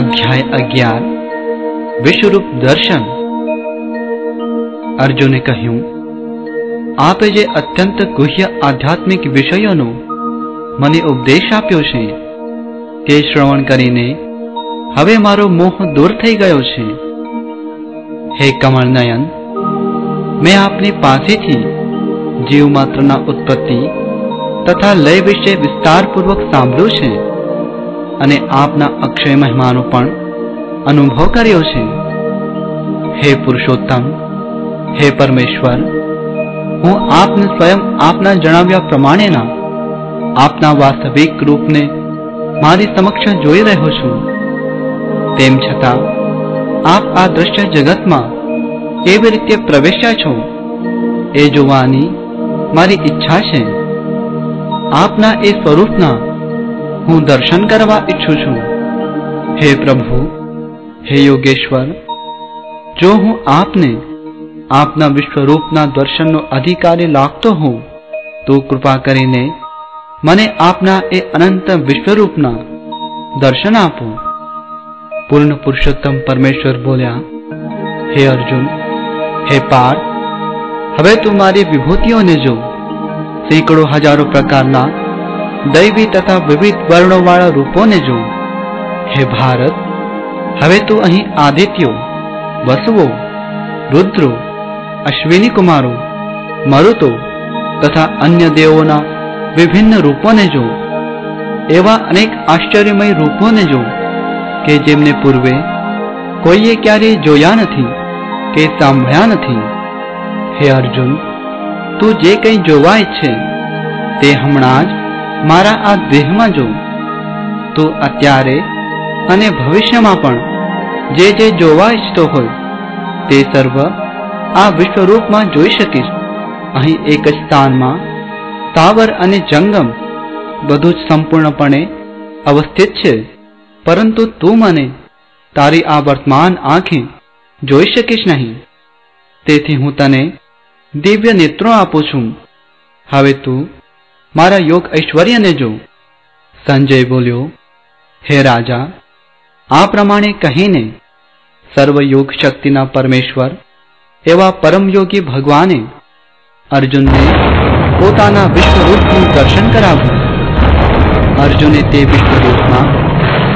અધ્યાય અગિયાર. વિશ્વરૂપ દર્શન. અર્જુને કહ્યું, આપે જે અત્યંત ગુહ્ય આધ્યાત્મિક વિષયોનો મને ઉપદેશ આપ્યો છે, તે શ્રવણ કરીને હવે મારો મોહ દૂર થઈ ગયો છે. હે કમળનયન મેં આપની પાસેથી જીવ માત્રના ઉત્પત્તિ તથા લય વિશે વિસ્તારપૂર્વક સાંભળ્યું છે. અને આપના અક્ષય મહેમાનો પણ અનુભવ કર્યો છે. હે પુરુષોત્તમ, હે પરમેશ્વર, હું આપને સ્વયં આપના જણાવ્યા પ્રમાણેના આપના વાસ્તવિક રૂપને મારી સમક્ષ જોઈ રહ્યો છું. તેમ છતાં, આપ આ દ્રશ્ય જગતમાં કેવી રીતે પ્રવેશ્યા છો એ જોવાની મારી ઈચ્છા છે. આપના એ સ્વરૂપના હું દર્શન કરવા ઈચ્છું છું. હે પ્રભુ, હે યોગેશ્વર, જો હું આપને આપના વિશ્વરૂપના દર્શનનો અધિકારી લાગતો હોઉં, તો કૃપા કરીને મને આપના એ અનંત વિશ્વરૂપના દર્શન આપો. પૂર્ણ પુરુષોત્તમ પરમેશ્વર બોલ્યા, હે અર્જુન, હે પાર્થ હવે તું મારી વિભૂતિઓને જો. સેંકડો હજારો પ્રકારના દૈવી તથા વિવિધ વર્ણોવાળા રૂપોને જો હે ભારત, હવે તું અહીં આદિત્યો, વસુઓ, રુદ્રો, અશ્વિની કુમારો, મરુતો તથા અન્ય દેવોના વિભિન્ન રૂપોને જો એવા અનેક આશ્ચર્યમય રૂપોને જો કે જેમને પૂર્વે કોઈએ ક્યારેય જોયા નથી કે સાંભળ્યા નથી. હે અર્જુન, તું જે કંઈ જોવા ઈચ્છે તે હમણાં જ મારા આ દેહમાં જોઉં, તું અત્યારે અને ભવિષ્યમાં પણ જે જે જોવા ઈચ્છતો હોય, તે સર્વ આ વિશ્વરૂપમાં જોઈ શકીશ. અહીં એક જ સ્થાનમાં સ્થાવર અને જંગમ બધું જ સંપૂર્ણપણે અવસ્થિત છે. પરંતુ તું મને તારી આ વર્તમાન આંખે જોઈ શકીશ નહીં. તેથી હું તને દિવ્ય નેત્રો આપું છું. હવે તું મારા યોગ ઐશ્વર્યને જો સંજય બોલ્યો, હે રાજા, આ પ્રમાણે કહીને સર્વ યોગ શક્તિના પરમેશ્વર એવા પરમયોગી ભગવાને અર્જુનને પોતાના વિશ્વરૂપનું દર્શન કરાવ્યું અર્જુને તે વિશ્વરૂપમાં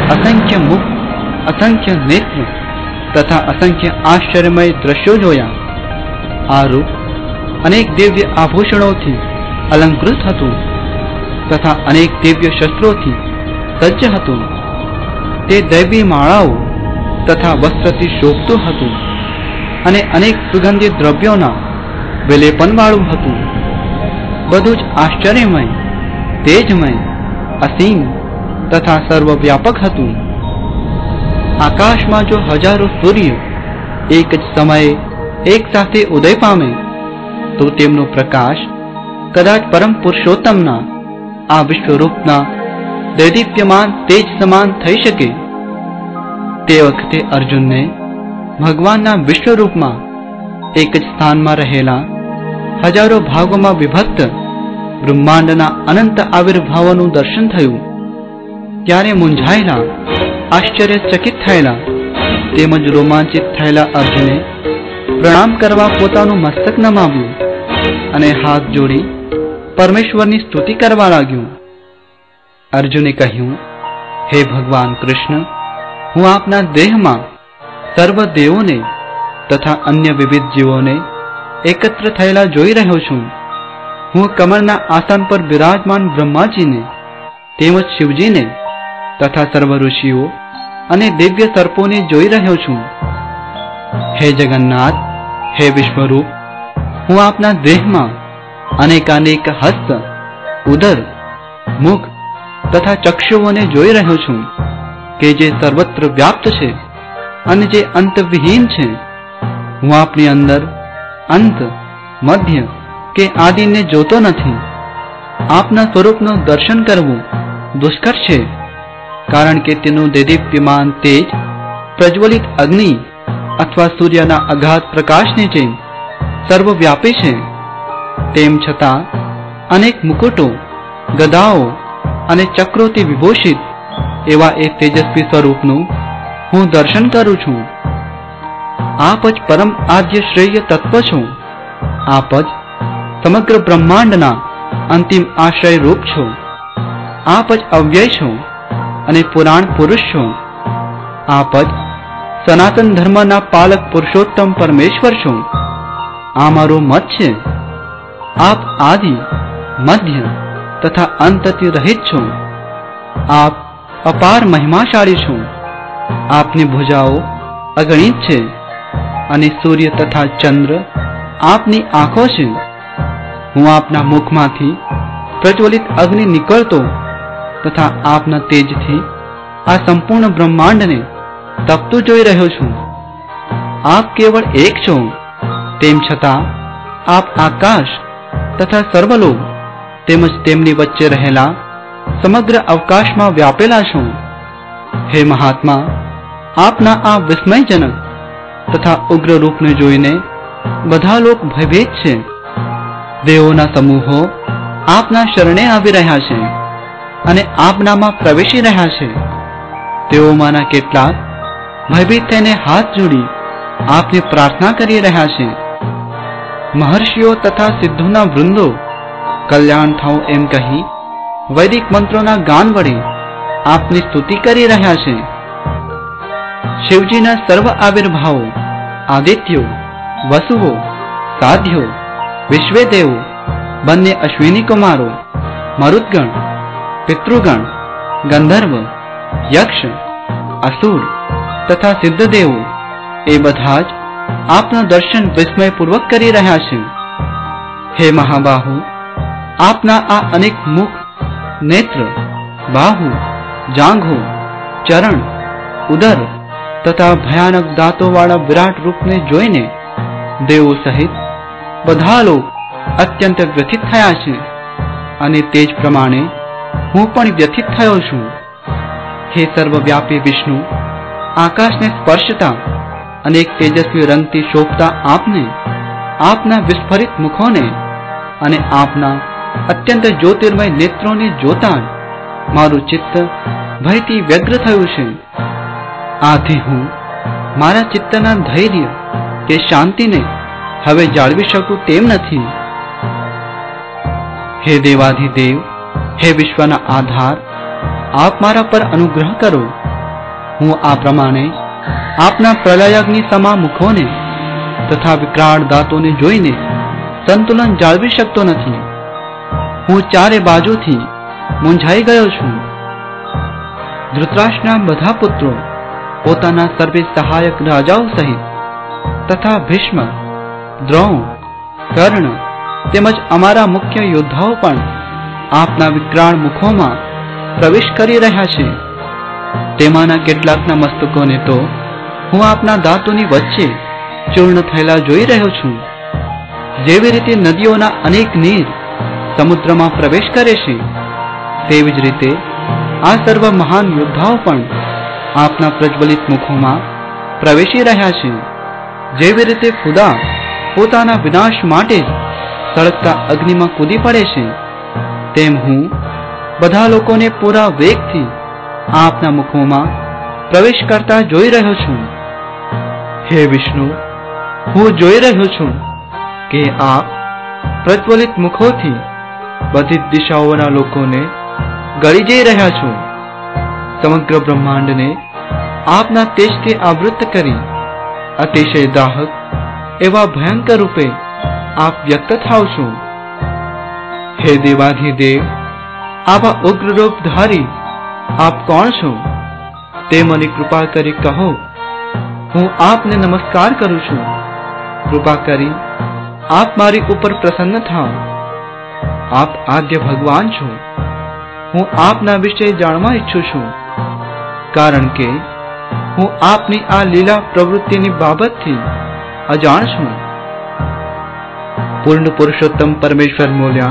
અસંખ્ય મુખ, અસંખ્ય નેત્ર તથા અસંખ્ય આશ્ચર્યમય દ્રશ્યો જોયા. આ રૂપ અનેક દિવ્ય આભૂષણોથી અલંકૃત હતું તથા અનેક દિવ્ય શસ્ત્રોથી સજ્જ હતું. તે દૈવી માળાઓ તથા વસ્ત્રથી શોભતું હતું અને અનેક સુગંધિત દ્રવ્યોના વિલેપનવાળું હતું. બધું જ આશ્ચર્યમય, તેજમય, અસીમ તથા સર્વવ્યાપક હતું. આકાશમાં જો હજારો સૂર્ય એક જ સમયે એક સાથે ઉદય પામે, તો તેમનો પ્રકાશ કદાચ પરમ પુરુષોત્તમના આ વિશ્વરૂપના દૈદીપ્યમાન તેજ સમાન થઈ શકે. તે વખતે અર્જુનને ભગવાનના વિશ્વરૂપમાં એક જ સ્થાનમાં રહેલા હજારો ભાગોમાં વિભક્ત બ્રહ્માંડના અનંત આવિર્ભાવોનું દર્શન થયું. ત્યારે મૂંઝાયેલા, આશ્ચર્યચકિત થયેલા તેમજ રોમાંચિત થયેલા અર્જુને પ્રણામ કરવા પોતાનું મસ્તક નમાવ્યું અને હાથ જોડી પરમેશ્વરની સ્તુતિ કરવા લાગ્યું. અર્જુને કહ્યું, હે ભગવાન કૃષ્ણ, હું આપના દેહમાં સર્વ દેવોને તથા અન્ય વિવિધ જીવોને એકત્ર થયેલા જોઈ રહ્યો છું. હું કમળના આસન પર બિરાજમાન બ્રહ્માજીને તેમજ શિવજીને તથા સર્વ ઋષિઓ અને દિવ્ય સર્પોને જોઈ રહ્યો છું. હે જગન્નાથ, હે વિશ્વરૂપ, હું આપના દેહમાં અનેકાનેક હસ્ત, ઉદર, મુખ તથા ચક્ષુઓને જોઈ રહ્યો છું કે જે સર્વત્ર વ્યાપ્ત છે અને જે અંતવિહીન છે. હું આપની અંદર અંત, મધ્ય કે આદિને જોતો નથી. આપના સ્વરૂપનું દર્શન કરવું દુષ્કર છે, કારણ કે તેનું દેદીપ્યમાન તેજ, પ્રજ્વલિત અગ્નિ અથવા સૂર્યના અગાધ પ્રકાશની જેમ સર્વવ્યાપી છે. તેમ છતાં અનેક મુકુટો, ગદાઓ અને ચક્રોથી વિભૂષિત એવા એ તેજસ્વી સ્વરૂપનું હું દર્શન કરું છું. આપ જ પરમ આદ્ય શ્રેય તત્વ છો. આપ જ સમગ્ર બ્રહ્માંડના અંતિમ આશ્રય રૂપ છો. આપ જ અવ્યય છો અને પુરાણ પુરુષ છો. આપ જ સનાતન ધર્મના પાલક પુરુષોત્તમ પરમેશ્વર છો. આ મારો મત છે. આપ આદિ, મધ્ય તથા અંતથી રહિત છો. આપ અપાર મહિમાશાળી છો. આપની ભુજાઓ અગણિત છે અને સૂર્ય તથા ચંદ્ર આપની આંખો છે. હું આપના મુખમાંથી પ્રજ્વલિત અગ્નિ નીકળતો તથા આપના તેજથી આ સંપૂર્ણ બ્રહ્માંડને તપતું જોઈ રહ્યો છું. આપ કેવળ એક છો. તેમ છતાં આપ આકાશ તથા સર્વલોક તેમજ તેમની વચ્ચે રહેલા સમગ્ર અવકાશમાં વ્યાપેલા છું. હે મહાત્મા, આપના આ વિસ્મયજનક તથા ઉગ્ર રૂપને જોઈને બધા લોક ભયભીત છે. દેવોના સમૂહો આપના શરણે આવી રહ્યા છે અને આપનામાં પ્રવેશી રહ્યા છે. તેઓમાંના કેટલાક ભયભીત થઈને હાથ જોડી આપને પ્રાર્થના કરી રહ્યા છે. મહર્ષિઓ તથા સિદ્ધોના વૃંદો, કલ્યાણ થાવ એમ કહી વૈદિક મંત્રોના ગાન વડે આપની સ્તુતિ કરી રહ્યા છે. શિવજીના સર્વ આવિર્ભાવો, આદિત્યો, વસુઓ, સાધ્યો, વિશ્વેદેવો, બંને અશ્વિની કુમારો, મરુદગણ, પિતૃગણ, ગંધર્વ, યક્ષ, અસુર તથા સિદ્ધદેવો, એ બધા જ આપના દર્શન વિસ્મયપૂર્વક કરી રહ્યા છે. હે મહાબાહુ, આપના આ અનેક મુખ, નેત્ર, બાહુ, જાંઘો, ચરણ, ઉદર તથા ભયાનક દાંતોવાળા વિરાટ રૂપને જોઈને દેવો સહિત બધા લોકો અત્યંત વ્યથિત થયા છે અને તે જ પ્રમાણે હું પણ વ્યથિત થયો છું. હે સર્વવ્યાપી વિષ્ણુ, આકાશને સ્પર્શતા અનેક તેજસ્વી રંગથી શોભતા આપને, આપના વિસ્ફરિત મુખોને અને આપના અત્યંત જ્યોતિર્મય નેત્રોને જોતા જ મારું ચિત્ત ભયથી વ્યગ્ર થયું છે. આથી હું મારા ચિત્તના ધૈર્ય કે શાંતિને હવે જાળવી શકું તેમ નથી. હે દેવાધિદેવ, હે વિશ્વના આધાર, આપ મારા પર અનુગ્રહ કરો. હું આ પ્રમાણે આપના પ્રલયાગ્નિ સમા મુખોને તથા વિકરાળ દાંતોને જોઈને સંતુલન જાળવી શકતો નથી. હું ચારે બાજુથી મૂંઝાઈ ગયો છું. ધૃતરાષ્ટ્રના બધા પુત્રો પોતાના સર્વે સહાયક રાજાઓ સહિત તથા ભીષ્મ, દ્રોણ, કર્ણ તેમજ અમારા મુખ્ય યોદ્ધાઓ પણ આપના વિકરાળ મુખોમાં પ્રવેશ કરી રહ્યા છે. તેમાંના કેટલાકના મસ્તકોને તો હું આપના દાંતોની વચ્ચે ચૂર્ણ થયેલા જોઈ રહ્યો છું. જેવી રીતે નદીઓના અનેક નીર સમુદ્રમાં પ્રવેશ કરે છે, તેવી જ રીતે આ સર્વ મહાન યોદ્ધાઓ પણ આપના પ્રજ્વલિત મુખોમાં પ્રવેશી રહ્યા છે. જેવી રીતે ખુદા પોતાના વિનાશ માટે સળગતા અગ્નિમાં કૂદી પડે છે, તેમ હું બધા લોકોને પૂરા વેગથી આપના મુખોમાં પ્રવેશ કરતા જોઈ રહ્યો છું. હે વિષ્ણુ, હું જોઈ રહ્યો છું કે આપ પ્રજ્વલિત મુખોથી બધી દિશાઓના લોકોને ગળી જઈ રહ્યા છો. સમગ્ર બ્રહ્માંડને આપના તેજથી આવૃત્ત કરી અતિશય દાહક એવા ભયંકર રૂપે આપ વ્યક્ત થાવ છો. હે દેવાધિદેવ, આવા ઉગ્ર રૂપ ધારી આપ કોણ છો? તે મને કૃપા કરી કહો હું આપને નમસ્કાર કરું છું. કૃપા કરી આપ મારી ઉપર પ્રસન્ન થાઓ આપ આદ્ય ભગવાન છો. હું આપના વિશે જાણવા ઈચ્છું છું. કારણ કે હું આપની આ લીલા પ્રવૃત્તિની બાબતથી અજાણ છું. પૂર્ણ પુરુષોત્તમ પરમેશ્વર મોલ્યા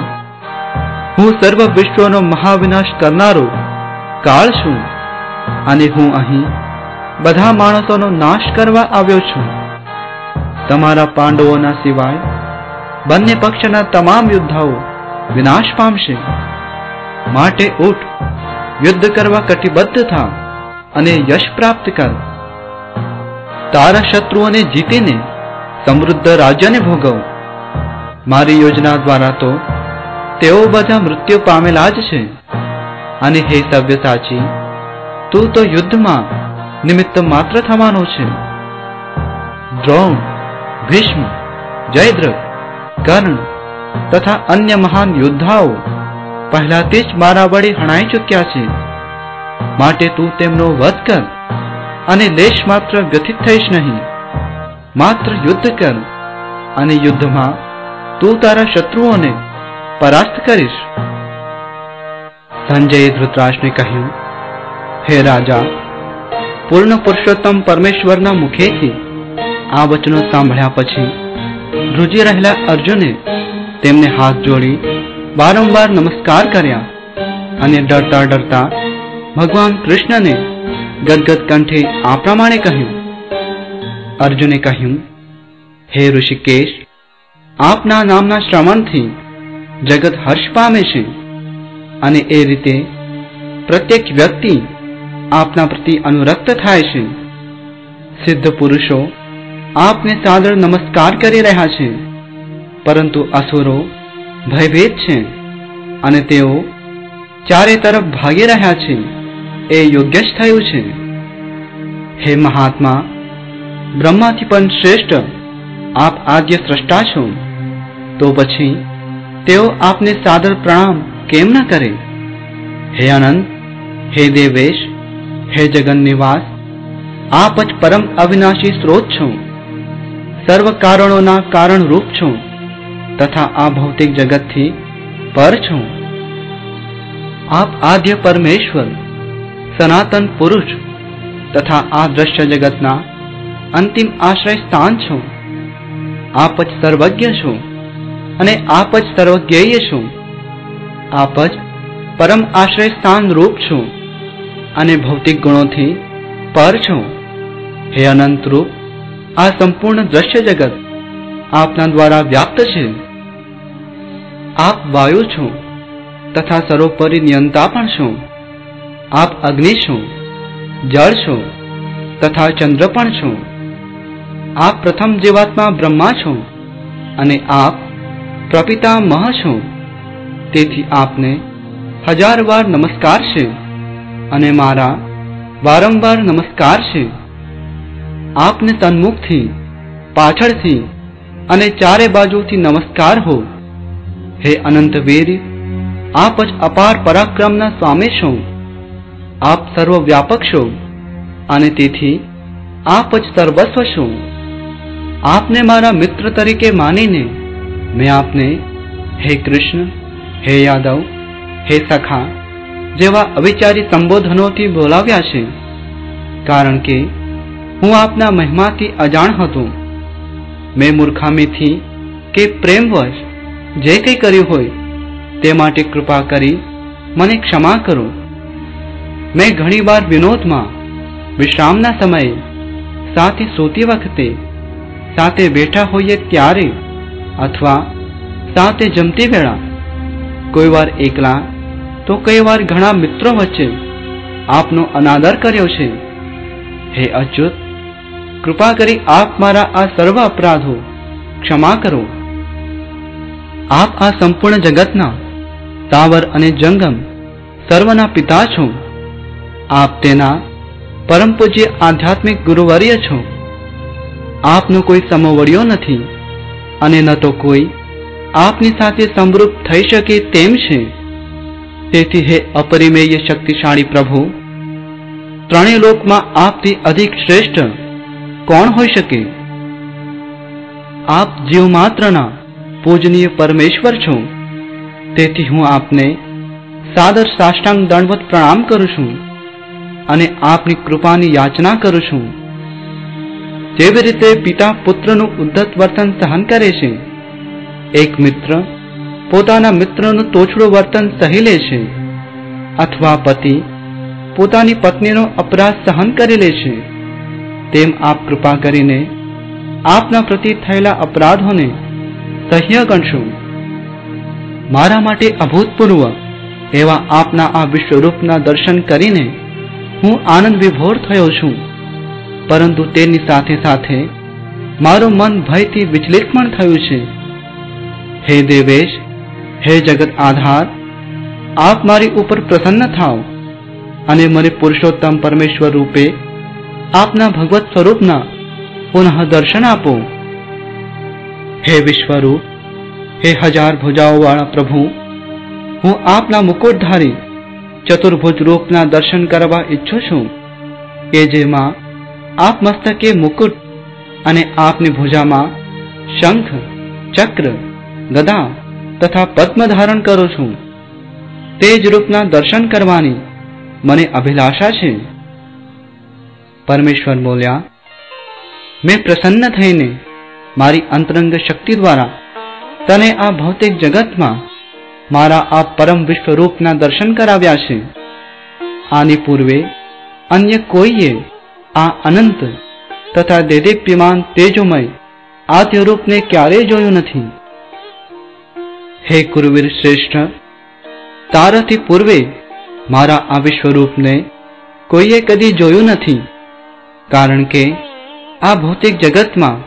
હું સર્વ વિશ્વનો મહાવિનાશ કરનારો કાળ છું અને હું અહીં બધા માણસોનો નાશ કરવા આવ્યો છું. તમારા પાંડવોના સિવાય બંને પક્ષના તમામ યોદ્ધાઓ વિનાશ પામશે. માટે ઉઠ યુદ્ધ કરવા કટિબદ્ધ થા અને યશ પ્રાપ્ત કર. તારા શત્રુઓને જીતીને સમૃદ્ધ રાજ્યને ભોગવ. મારી યોજના દ્વારા તો તેઓ બધા મૃત્યુ પામેલા જ છે. અને હે સભ્ય સાચી, તું તો યુદ્ધમાં નિમિત્ત માત્ર થવાનો છે. દ્રોણ, ભીષ્મ, જયદ્રથ, કર્ણ તથા અન્ય મહાન યોદ્ધાઓ પહેલાથી જ મારા વડે હણાઈ ચૂક્યા છે. માટે તું તેમનો વધ કર અને લેશ માત્ર વ્યથિત થઈશ નહીં. માત્ર યુદ્ધ કર અને યુદ્ધમાં તું તારા શત્રુઓને પરાસ્ત કરીશ. સંજયે ધૃતરાજને કહ્યું, હે રાજા પૂર્ણ પુરુષોત્તમ પરમેશ્વરના મુખેથી આ વચનો સાંભળ્યા પછી રૂજી રહેલા અર્જુને તેમને હાથ જોડી વારંવાર નમસ્કાર કર્યા અને ડરતા ડરતા ભગવાન કૃષ્ણને ગદગદ કંઠે આ પ્રમાણે કહ્યું. અર્જુને કહ્યું, હે ઋષિકેશ, આપના નામના શ્રવણથી જગત હર્ષ પામે છે અને એ રીતે પ્રત્યેક વ્યક્તિ આપના પ્રતિ અનુરક્ત થાય છે. સિદ્ધ પુરુષો આપને સાદર નમસ્કાર કરી રહ્યા છે. પરંતુ અસુરો ભયભીત છે અને તેઓ ચારે તરફ ભાગી રહ્યા છે. એ યોગ્ય જ થયું છે. હે મહાત્મા, બ્રહ્માથી પણ શ્રેષ્ઠ આપ આદ્ય સ્રષ્ટા છો. તો પછી તેઓ આપને સાદર પ્રણામ કેમ ન કરે? હે અનંત, હે દેવેશ હે જગન નિવાસ, આપ જ પરમ અવિનાશી સ્ત્રોત છો. સર્વ કારણોના કારણરૂપ છો તથા આ ભૌતિક જગતથી પર છો. આપ આદ્ય પરમેશ્વર, સનાતન પુરુષ તથા આ દ્રશ્ય જગતના અંતિમ આશ્રય સ્થાન છો. આપ જ સર્વજ્ઞ છો અને આપ જ સર્વજ્ઞેય છો. આપ જ પરમ આશ્રય સ્થાન રૂપ છો. અને ભૌતિક ગુણોથી પર છો. હે અનંત રૂપ, આ સંપૂર્ણ દ્રશ્ય જગત આપના દ્વારા વ્યાપ્ત છે. આપ વાયુ છો, તથા સર્વોપરી નિયંતા પણ છો. આપ અગ્નિ છો, જળ છો, તથા ચંદ્ર પણ છો. આપ પ્રથમ જીવાત્મા બ્રહ્મા છો, અને આપ પ્રપિતા મહ છો. તેથી આપને હજાર વાર નમસ્કાર છે. અને મારા વારંવાર નમસ્કાર છે. આપને તન્મુખથી, પાછળથી અને ચારે બાજુથી નમસ્કાર હો. હે અનંત વીર, આપ જ અપાર પરાક્રમના સ્વામી છો. આપ સર્વવ્યાપક છો અને તેથી આપ જ સર્વસ્વ છો. આપને મારા મિત્ર તરીકે માનીને મેં આપને, હે કૃષ્ણ, હે યાદવ, હે સખા જેવા અવિચારી સંબોધનોથી બોલાવ્યા છે. કારણ કે હું આપના મહિમાથી અજાણ હતો. મેં મૂર્ખામીથી કે પ્રેમવશ જે કંઈ કર્યું હોય તે માટે કૃપા કરી મને ક્ષમા કરો. મેં ઘણીવાર વિનોદમાં વિશ્રામના સમયે સાથે સૂતી વખતે સાથે બેઠા હોઈએ ત્યારે અથવા સાથે જમતી વેળા કોઈ વાર એકલા તો કઈ વાર ઘણા મિત્રો વચ્ચે આપનો અનાદર કર્યો છે. હે અચ્યુત, કૃપા કરી આપ મારા આ સર્વ અપરાધો ક્ષમા કરો. આપ આ સંપૂર્ણ જગતના તાવર અને જંગમ સર્વના પિતા છો. આપ તેના પરમ પૂજ્ય આધ્યાત્મિક ગુરુવર્ય છો. આપનો કોઈ સમવડ્યો નથી અને ન તો કોઈ આપની સાથે સમરૂપ થઈ શકે તેમ છે. તેથી હે અપરિમેય શક્તિશાળી પ્રભુ, ત્રણેય લોકમાં આપથી અધિક શ્રેષ્ઠ કોણ હોઈ શકે? આપ જીવ માત્રના પૂજનીય પરમેશ્વર છો. તેથી હું આપને સાદર સાષ્ટાંગ દંડવત પ્રણામ કરું છું અને આપની કૃપાની યાચના કરું છું. જેવી રીતે પિતા પુત્રનું ઉદ્ધત વર્તન સહન કરે છે, એક મિત્ર પોતાના મિત્રનું તોછડું વર્તન સહી લે છે, અથવા પતિ પોતાની પત્નીનો અપરાધ સહન કરી લે છે. તેમ આપ કૃપા કરીને આપના પ્રતિ થયેલા અપરાધોને સહ્ય ગણશો. મારા માટે અભૂતપૂર્વ એવા આપના આ વિશ્વરૂપના દર્શન કરીને હું આનંદ વિભોર થયો છું. પરંતુ તેની સાથે સાથે મારું મન ભયથી વિચલિત પણ થયું છે. હે દેવેશ હે જગત આધાર, આપ મારી ઉપર પ્રસન્ન થાઓ અને મને પુરુષોત્તમ પરમેશ્વર રૂપે આપના ભગવત સ્વરૂપના પુનઃ દર્શન આપો. હે વિશ્વરૂપ, હે હજાર ભુજાઓવાળા પ્રભુ, હું આપના મુકુટધારી ચતુર્ભુજ રૂપના દર્શન કરવા ઈચ્છું છું કે જેમાં આપ મસ્તકે મુકુટ અને આપની ભુજામાં શંખ, ચક્ર, ગદા તથા પદ્મ ધારણ કરું છું. તે જ રૂપના દર્શન કરવાની મને અભિલાષા છે. પરમેશ્વર બોલ્યા, મેં પ્રસન્ન થઈને મારી અંતરંગ શક્તિ દ્વારા તને આ ભૌતિક જગતમાં મારા આ પરમ વિશ્વરૂપના દર્શન કરાવ્યા છે. આની પૂર્વે અન્ય કોઈએ આ અનંત તથા દેદીપ્યમાન તેજોમય આદ્ય રૂપને ક્યારેય જોયું નથી. હે કુરુવીર શ્રેષ્ઠ, તારાથી પૂર્વે મારા આ વિશ્વરૂપને કોઈએ કદી જોયું નથી, કારણ કે આ ભૌતિક જગતમાં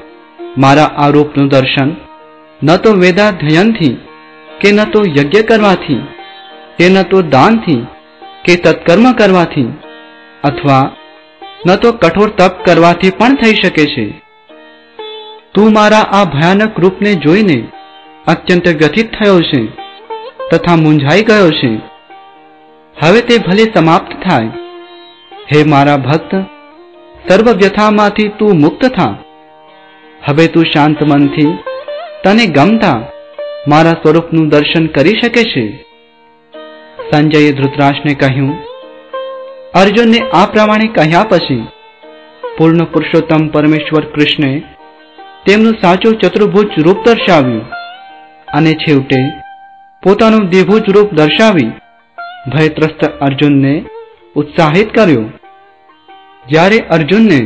મારા આ રૂપનું દર્શન ન તો વેદાધ્યયનથી કે ન તો યજ્ઞ કરવાથી, કે ન તો દાનથી કે તત્કર્મ કરવાથી, અથવા ન તો કઠોર તપ કરવાથી પણ થઈ શકે છે. તું મારા આ ભયાનક રૂપને જોઈને અત્યંત વ્યથિત થયો છે તથા મૂંઝાઈ ગયો છે. હવે તે ભલે સમાપ્ત થાય. હે મારા ભક્ત, સર્વ વ્યથામાંથી તું મુક્ત થા. હવે તું શાંત મનથી તને ગમતા મારા સ્વરૂપનું દર્શન કરી શકે છે. સંજયે ધૃતરાજને કહ્યું, અર્જુનને આ પ્રમાણે કહ્યા પછી પૂર્ણ પુરુષોત્તમ પરમેશ્વર કૃષ્ણે તેમનું સાચું ચતુર્ભુજ રૂપ દર્શાવ્યું. અને છેવટે પોતાનું દ્વિભુજ રૂપ દર્શાવી ભયત્રસ્ત અર્જુનને ઉત્સાહિત કર્યો. જ્યારે અર્જુનને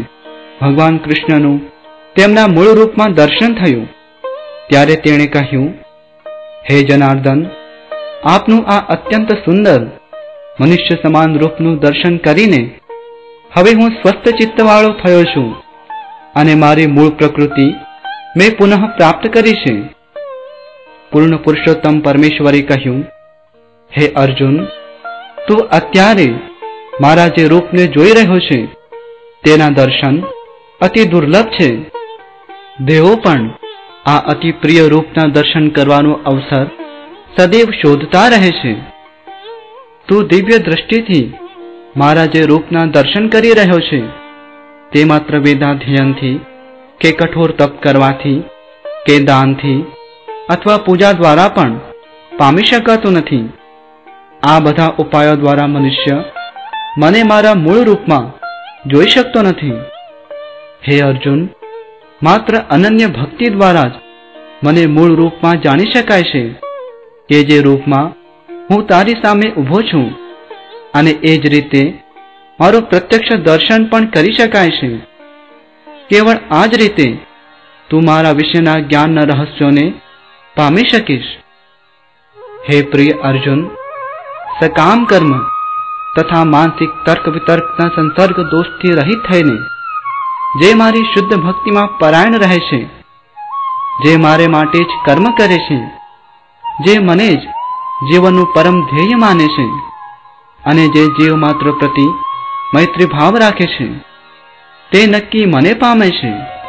ભગવાન કૃષ્ણનું તેમના મૂળ રૂપમાં દર્શન થયું, ત્યારે તેણે કહ્યું, હે જનાર્દન, આપનું આ અત્યંત સુંદર મનુષ્ય સમાન રૂપનું દર્શન કરીને હવે હું સ્વસ્થ ચિત્તવાળો થયો છું અને મારી મૂળ પ્રકૃતિ મેં પુનઃ પ્રાપ્ત કરી છે. પૂર્ણ પુરુષોત્તમ પરમેશ્વરે કહ્યું, હે અર્જુન, તું અત્યારે મારા જે રૂપને જોઈ રહ્યો છે, તેના દર્શન અતિ દુર્લભ છે. દેવો પણ આ અતિ પ્રિય રૂપના દર્શન કરવાનો અવસર સદૈવ શોધતા રહે છે. તું દિવ્ય દ્રષ્ટિથી મારા જે રૂપના દર્શન કરી રહ્યો છે, તે માત્ર વેદાધ્યયનથી કે કઠોર તપ કરવાથી કે દાનથી અથવા પૂજા દ્વારા પણ પામી શકાતું નથી. આ બધા ઉપાયો દ્વારા મનુષ્ય મને મારા મૂળ રૂપમાં જોઈ શકતો નથી. હે અર્જુન, માત્ર અનન્ય ભક્તિ દ્વારા જ મને મૂળ રૂપમાં જાણી શકાય છે કે જે રૂપમાં હું તારી સામે ઊભો છું અને એ જ રીતે મારું પ્રત્યક્ષ દર્શન પણ કરી શકાય છે. કેવળ આ જ રીતે તું મારા વિશેના જ્ઞાનના રહસ્યોને પામી શકીશ? હે પ્રિય અર્જુન, સકામ કર્મ તથા માનસિક તર્ક વિતર્કના સંસર્ગ દોષથી રહિત થઈને, જે મારી શુદ્ધ ભક્તિમાં પરાયણ રહે છે, જે મારે માટે જ કર્મ કરે છે, જે મને જ જીવનનું પરમ ધ્યેય માને છે, અને જે જીવ માત્ર પ્રતિ મૈત્રી ભાવ રાખે છે, તે નક્કી મને પામે છે.